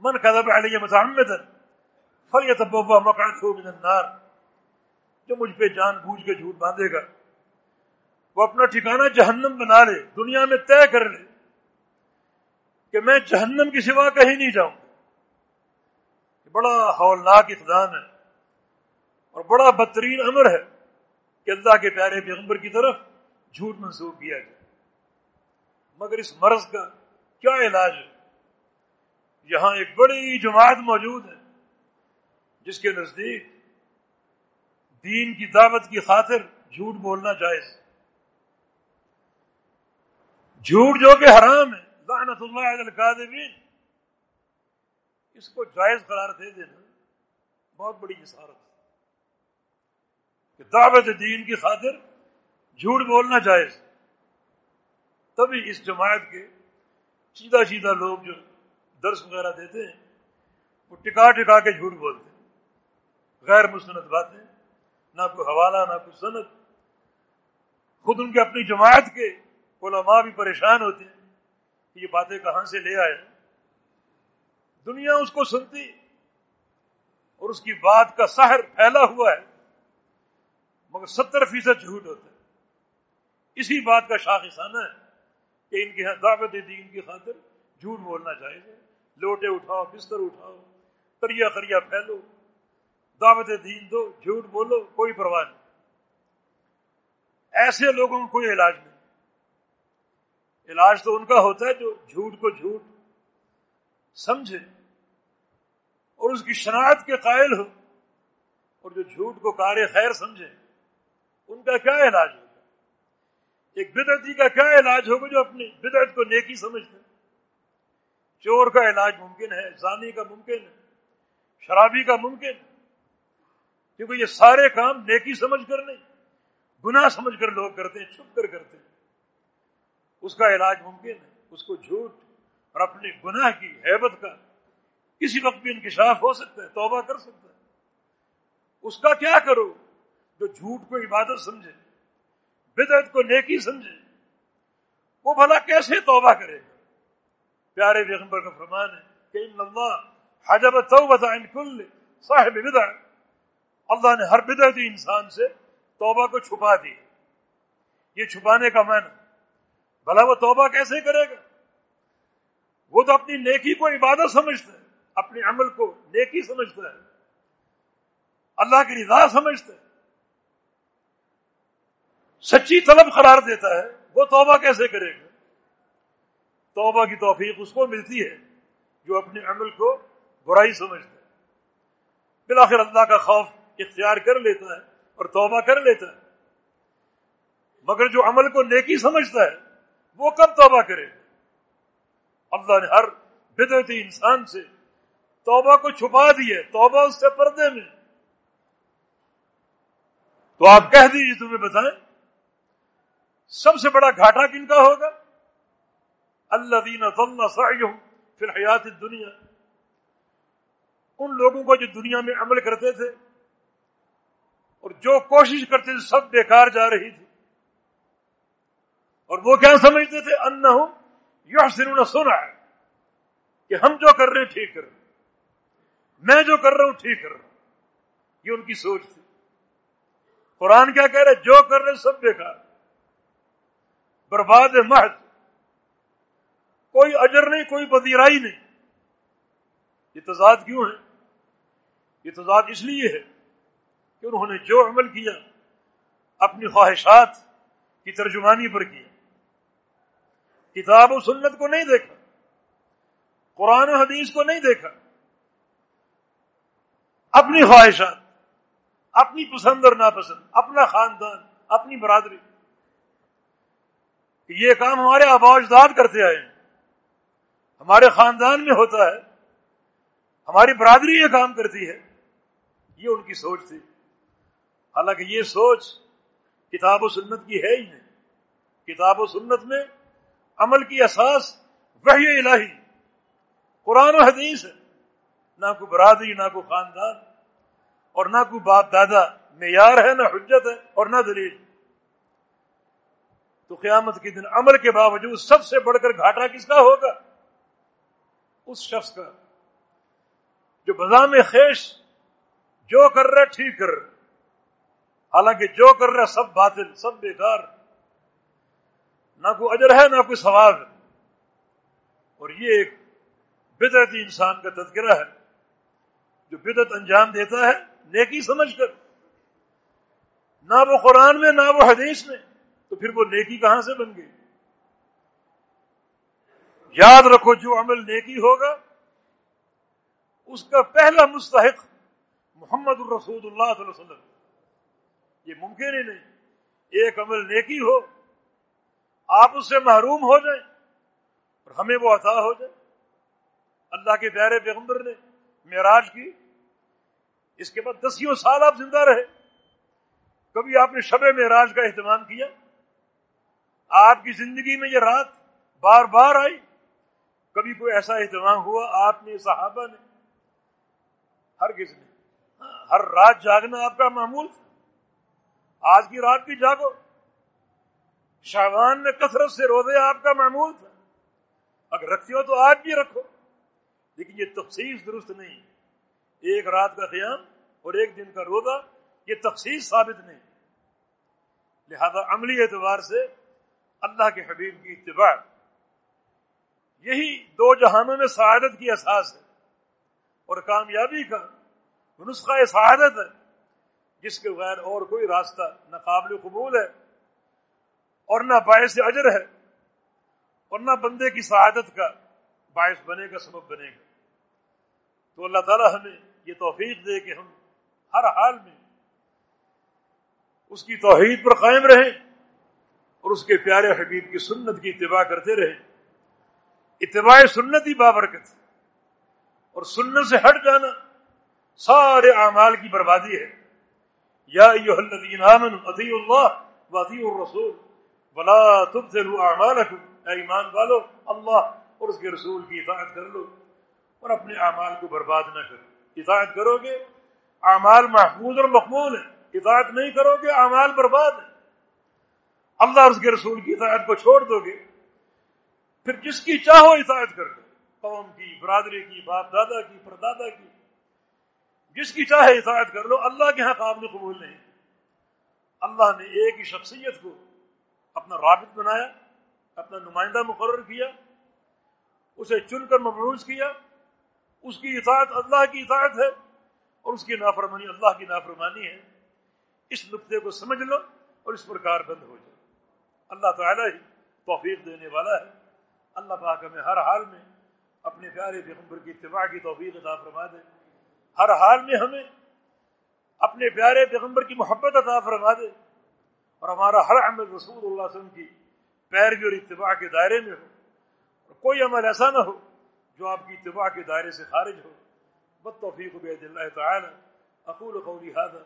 من کذب علیہ متعمدا فلیتبوا مقعده من النار جو مجھ پہ جان بوجھ کے جھوٹ باندھے گا۔ وہ اپنا ٹھکانہ جہنم بنا لے، دنیا میں طے کر لے کہ میں جہنم کی سوا کہیں نہیں جاؤں بڑا ہولناک اقدام ہے اور بڑا بدترین امر ہے کہ اللہ کے پیارے پیغمبر کی طرف جھوٹ منسوخ کیا جائے۔ مگر اس مرض کا کیا علاج ہے؟ یہاں ایک بڑی جماعت موجود ہے جس کے نزدیک دین کی دعوت کی خاطر جھوٹ بولنا جائز جھوٹ جو کہ حرام ہے۔ لعنت اللہ علی القاذبین اس کو جائز قرار دے دینا بہت بڑی جسارت کہ دعوت دین کی خاطر جھوٹ بولنا جائز۔ تبھی اس جماعت کے سیدھا سیدھا لوگ جو درس وغیرہ دیتے ہیں، وہ ٹکا ٹکا کے جھوٹ بولتے ہیں۔ غیر مستند باتیں، نہ کوئی حوالہ، نہ کوئی صنعت خود ان کے اپنی جماعت کے علماء بھی پریشان ہوتے ہیں کہ یہ باتیں کہاں سے لے آئے دنیا اس کو سنتی اور اس کی بات کا سحر پھیلا ہوا ہے، مگر ستر فیصد جھوٹ ہوتا ہے۔ اسی بات کا شاخصانہ ہے کہ ان کی ہاں دعوت دین کی خاطر جھوٹ بولنا چاہیے لوٹے اٹھاؤ، بستر اٹھاؤ کریا کریا پھیلو، دعوت دین دو، جھوٹ بولو، کوئی پرواہ نہیں۔ ایسے لوگوں کو کوئی علاج نہیں۔ علاج تو ان کا ہوتا ہے جو جھوٹ کو جھوٹ سمجھے اور اس کی شناخت کے قائل ہو اور جو جھوٹ کو کار خیر سمجھے، ان کا کیا علاج ہوگا؟ ایک بدعتی کا کیا علاج ہوگا جو اپنی بدعت کو نیکی سمجھتے چور کا علاج ممکن ہے، زانی کا ممکن ہے، شرابی کا ممکن ہے، کیونکہ یہ سارے کام نیکی سمجھ کر نہیں، گناہ سمجھ کر لوگ کرتے ہیں، چھپ کر کرتے ہیں۔ اس کا علاج ممکن ہے، اس کو جھوٹ اور اپنے گناہ کی حیبت کا کسی وقت بھی انکشاف ہو سکتا ہے، توبہ کر سکتا ہے۔ اس کا کیا کرو؟ جو جھوٹ کو عبادت سمجھے، بدعت کو نیکی سمجھے، وہ بھلا کیسے توبہ کرے گا؟ پیارے پیغمبر کا فرمان ہے کہ ان اللہ حجب کل صاحب بدع۔ اللہ نے ہر بدعتی انسان سے توبہ کو چھپا دی۔ یہ چھپانے کا معنی بھلا وہ توبہ کیسے کرے گا؟ وہ تو اپنی نیکی کو عبادت سمجھتا ہے اپنے عمل کو نیکی سمجھتا ہے، اللہ کی رضا سمجھتا ہے۔ سچی طلب قرار دیتا ہے، وہ توبہ کیسے کرے گا؟ توبہ کی توفیق اس کو ملتی ہے جو اپنے عمل کو برائی سمجھتا ہے۔ بلاخر اللہ کا خوف اختیار کر لیتا ہے اور توبہ کر لیتا ہے۔ مگر جو عمل کو نیکی سمجھتا ہے وہ کب توبہ کرے۔ اللہ نے ہر بدعتی انسان سے توبہ کو چھپا دیے توبہ اس سے پردے میں۔ تو آپ کہہ دیجیے تمہیں بتائیں، سب سے بڑا گھاٹا کن کا ہوگا؟ اللہ دین فی الحیات دنیا ان لوگوں کو جو دنیا میں عمل کرتے تھے اور جو کوشش کرتے تھے، سب بیکار جا رہی تھی۔ اور وہ کیا سمجھتے تھے؟ ان ہوں یہ سنا ہے کہ ہم جو کر رہے ہیں ٹھیک کر رہے میں جو کر رہا ہوں ٹھیک کر رہا ہوں۔ یہ ان کی سوچ تھی۔ قرآن کیا کہہ رہے جو کر رہے سب بیکار۔ برباد محض کوئی اجر نہیں، کوئی بدیرائی نہیں۔ یہ تضاد کیوں ہے؟ یہ تضاد اس لیے ہے کہ انہوں نے جو عمل کیا، اپنی خواہشات کی ترجمانی پر کیا۔ کتاب و سنت کو نہیں دیکھا، قرآن و حدیث کو نہیں دیکھا۔ اپنی خواہشات، اپنی پسند اور ناپسند، اپنا خاندان، اپنی برادری۔ یہ کام ہمارے آبا اجداد کرتے آئے ہیں۔ ہمارے خاندان میں ہوتا ہے، ہماری برادری یہ کام کرتی ہے۔ یہ ان کی سوچ تھی۔ حالانکہ یہ سوچ کتاب و سنت کی ہے ہی نہیں۔ کتاب و سنت میں عمل کی اساس وحی الہی۔ قرآن و حدیث ہے۔ نہ کوئی برادری، نہ کوئی خاندان اور نہ کوئی باپ دادا معیار ہے، نہ حجت ہے اور نہ دلیل۔ تو قیامت کے دن عمل کے باوجود سب سے بڑھ کر گھاٹا کس کا ہوگا؟ اس شخص کا۔ جو بزام خیش جو کر رہا ٹھیک کر رہا حالانکہ جو کر رہا سب باطل، سب بیکار۔ نہ کوئی اجر ہے، نہ کوئی ثواب ہے۔ اور یہ ایک بدعتی انسان کا تذکرہ ہے، جو بدعت انجام دیتا ہے، نیکی سمجھ کر۔ نہ وہ قرآن میں، نہ وہ حدیث میں، تو پھر وہ نیکی کہاں سے بن گئی؟ یاد رکھو، جو عمل نیکی ہوگا، اس کا پہلا مستحق محمد الرسول اللہ صلی اللہ علیہ وسلم۔ یہ ممکن ہی نہیں۔ ایک عمل نیکی ہو آپ اس سے محروم ہو جائیں اور ہمیں وہ عطا ہو جائے۔ اللہ کے پیارے پیغمبر نے معراج کی۔ اس کے بعد دسیوں سال آپ زندہ رہے۔ کبھی آپ نے شب معراج کا اہتمام کیا۔ آپ کی زندگی میں یہ رات بار بار آئی۔ کبھی کوئی ایسا اہتمام ہوا، آپ نے، صحابہ نے۔ ہر کس نے ہر رات جاگنا آپ کا معمول تھا۔ آج کی رات بھی جاگو۔ شاہبان میں کثرت سے روزے آپ کا معمول تھا۔ اگر رکھتے ہو تو آج بھی رکھو۔ لیکن یہ تخصیص درست نہیں۔ ایک رات کا قیام اور ایک دن کا روزہ یہ تخصیص ثابت نہیں۔ لہذا عملی اعتبار سے اللہ کے حبیب کی اتباع۔ یہی دو جہانوں میں سعادت کی احساس ہے۔ اور کامیابی کا نسخہ سعادت ہے، جس کے بغیر اور کوئی راستہ نہ قابل قبول ہے۔ اور نہ باعث اجر ہے اور نہ بندے کی سعادت کا باعث بنے گا، سبب بنے گا۔ تو اللہ تعالیٰ ہمیں یہ توفیق دے کہ ہم ہر حال میں اس کی توحید پر قائم رہیں اور اس کے پیارے حبیب کی سنت کی اتباع کرتے رہیں۔ اتباع سنت ہی بابرکت اور سنت سے ہٹ جانا سارے اعمال کی بربادی ہے۔ یا الذین آمنوا اطیعوا اللہ و الرسول۔ ولا تبذلوا اعمالکم اے ایمان والو، اللہ اور اس کے رسول کی اطاعت کر لو اور اپنے اعمال کو برباد نہ کرو۔ اطاعت کرو گے، اعمال محفوظ اور مقبول ہیں۔ اطاعت نہیں کرو گے، اعمال برباد ہیں۔ اللہ اور اس کے رسول کی اطاعت کو چھوڑ دو گے۔ پھر جس کی چاہو اطاعت کر لو؟ قوم کی، برادری کی، باپ دادا کی، پردادا کی۔ جس کی چاہے اطاعت کر لو، اللہ کے ہاں قابل قبول نہیں۔ اللہ نے ایک ہی شخصیت کو اپنا رابط بنایا، اپنا نمائندہ مقرر کیا، اسے چن کر مبروز کیا، اس کی اطاعت اللہ کی اطاعت ہے اور اس کی نافرمانی اللہ کی نافرمانی ہے۔ اس نقطے کو سمجھ لو اور اس پر کار بند ہو جائے اللہ تعالیٰ ہی توفیق دینے والا ہے۔ اللہ پاک ہمیں ہر حال میں اپنے پیارے پیغمبر کی اتباع کی توفیق عطا فرما دے۔ ہر حال میں ہمیں اپنے پیارے پیغمبر کی محبت عطا فرما دے۔ اور ہمارا ہر عمل رسول اللہ صلی اللہ علیہ وسلم کی پیروی اور اتباع کے دائرے میں ہو اور کوئی عمل ایسا نہ ہو جو آپ کی اتباع کے دائرے سے خارج ہو۔ بد توفیق بید اللہ تعالی۔ اقول قولی هذا،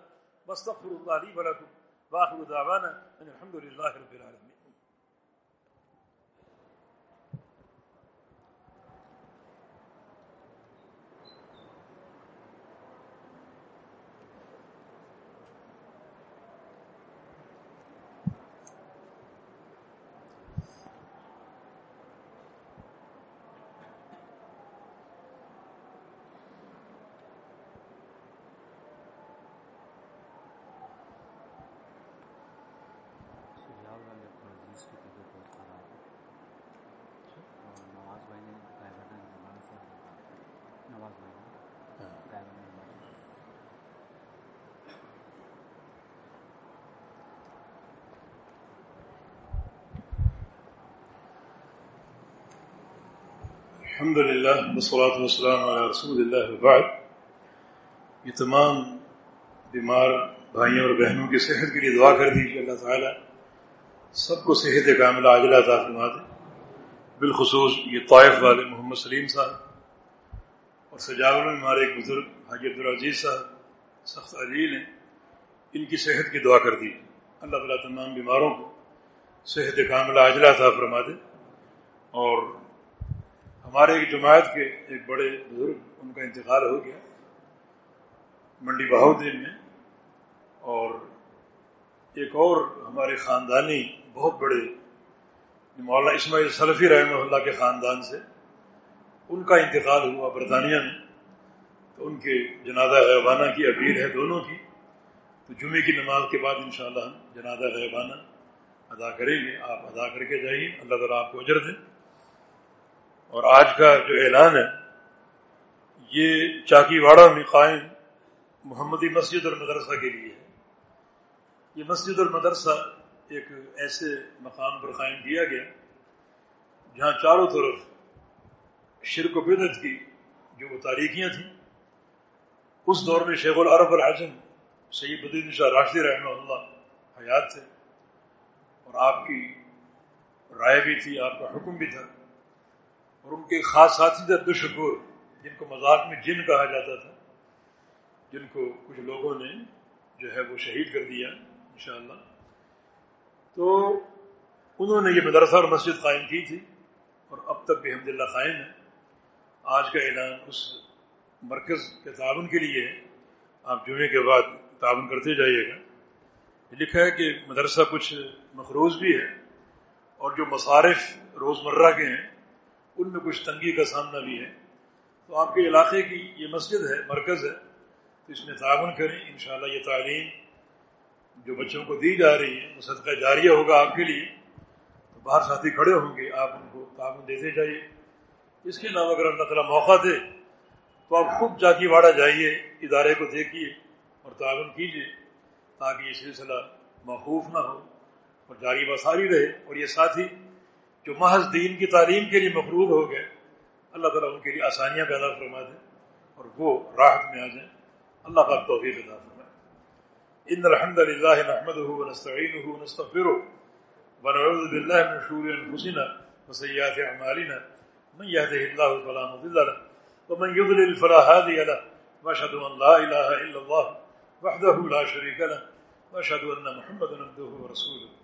واستغفر الله لي ولكم واخر دعوانا ان الحمد لله رب العالمين الحمد للہ وسلاۃ وسلم علیہ رسول اللہ وبعد یہ تمام بیمار بھائیوں اور بہنوں کی صحت کے لیے دعا کر دیجیے اللہ تعالیٰ سب کو صحت کاملہ عاجلہ عطا فرما دے بالخصوص یہ طائف والے محمد سلیم صاحب اور سجاول میں ہمارے ایک بزرگ حاجی عبدالعزیز صاحب، سخت علیل ہیں، ان کی صحت کی دعا کر دی. اللہ تعالیٰ تمام بیماروں کو صحت کاملہ عاجلہ عطا فرما دے اور ہمارے ایک جماعت کے ایک بڑے بزرگ ان کا انتقال ہو گیا، منڈی بہاؤدین میں، اور ایک اور ہمارے خاندانی بہت بڑے مولانا اسماعیل سلفی رحمہ اللہ کے خاندان سے ان کا انتقال ہوا برطانیہ میں۔ تو ان کے جنازہ غیبانہ کی اپیل ہے دونوں کی۔ تو جمعے کی نماز کے بعد انشاءاللہ ہم جنازہ غیبانہ ادا کریں گے۔ آپ ادا کر کے جائیے۔ اللہ تعالیٰ آپ کو اجر دیں اور آج کا جو اعلان ہے، یہ چاکی واڑہ میں قائم محمدی مسجد المدرسہ کے لیے ہے۔ یہ مسجد المدرسہ ایک ایسے مقام پر قائم کیا گیا جہاں چاروں طرف شرک و بدت کی جو وہ تاریخیاں تھیں۔ اس دور میں شیخ العرب العظم سید الدین شاہ راشد رحمہ اللہ حیات تھے اور آپ کی رائے بھی تھی، آپ کا حکم بھی تھا۔ اور ان کے خاص ساتھی تھے دشکور، جن کو مذاق میں جن کہا جاتا تھا، جن کو کچھ لوگوں نے جو ہے وہ شہید کر دیا، انشاءاللہ۔ تو انہوں نے یہ مدرسہ اور مسجد قائم کی تھی، اور اب تک بھی حمد اللہ قائم ہے۔ آج کا اعلان اس مرکز کے تعاون کے لیے ہے۔ آپ جمعے کے بعد تعاون کرتے جائیے گا۔ لکھا ہے کہ مدرسہ کچھ مخروض بھی ہے، اور جو مصارف روزمرہ کے ہیں ان میں کچھ تنگی کا سامنا بھی ہے۔ تو آپ کے علاقے کی یہ مسجد ہے، مرکز ہے۔ تو اس میں تعاون کریں، انشاءاللہ یہ تعلیم جو بچوں کو دی جا رہی ہے، وہ صدقہ جاریہ ہوگا آپ کے لیے۔ تو باہر ساتھی کھڑے ہوں گے، آپ ان کو تعاون دیتے جائیے۔ اس کے علاوہ اگر اللہ تعالیٰ موقع دے، تو آپ خود جاتی واڑہ جائیے، ادارے کو دیکھیے اور تعاون کیجیے تاکہ یہ سلسلہ محفوظ نہ ہو اور جاری بساری رہے۔ اور یہ ساتھی جو محض دین کی تعلیم کے لیے مقروض ہو گئے، اللہ تعالیٰ ان کے لیے آسانیاں پیدا فرما دیں اور وہ راحت میں آ جائیں۔ اللہ کا توفیق ادا فرمائے۔ ان الحمد للہ نحمده ونستعینه ونستغفره ونعوذ بالله من شرور انفسنا وسيئات اعمالنا۔ من يهده الله فلا مضل له ومن يضلل فلا هادي له واشهد ان لا اله الا الله وحده لا شريك له واشهد ان محمدا عبده ورسوله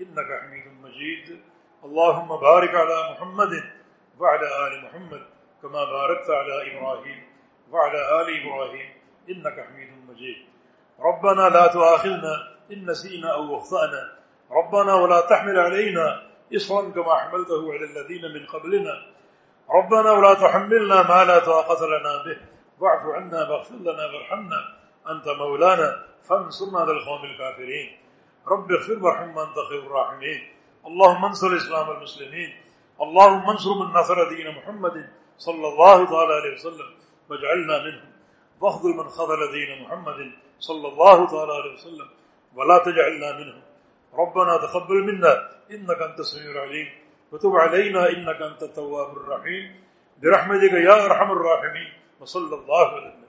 إنك حميد مجيد. اللهم بارك على محمد وعلى آل محمد كما باركت على إبراهيم وعلى آل إبراهيم إنك حميد مجيد. ربنا لا تؤاخذنا إن نسينا أو أخطأنا. ربنا ولا تحمل علينا إصرا كما حملته على الذين من قبلنا. ربنا ولا تحملنا ما لا طاقة لنا به. واعف عنا واغفر لنا وارحمنا. أنت مولانا فانصرنا على القوم الكافرين. رب اغفر وارحم أنت خير الراحمين. اللهم انصر الإسلام والمسلمين. اللهم انصر من نصر دين محمد صلى الله تعالى عليه وسلم واجعلنا منهم. واخذل من خذل دين محمد صلى الله تعالى عليه وسلم ولا تجعلنا منهم. ربنا تقبل منا إنك أنت السميع العليم. وتب علينا إنك أنت التواب الرحيم. برحمتك يا أرحم الراحمين. وصلى الله عليه وسلم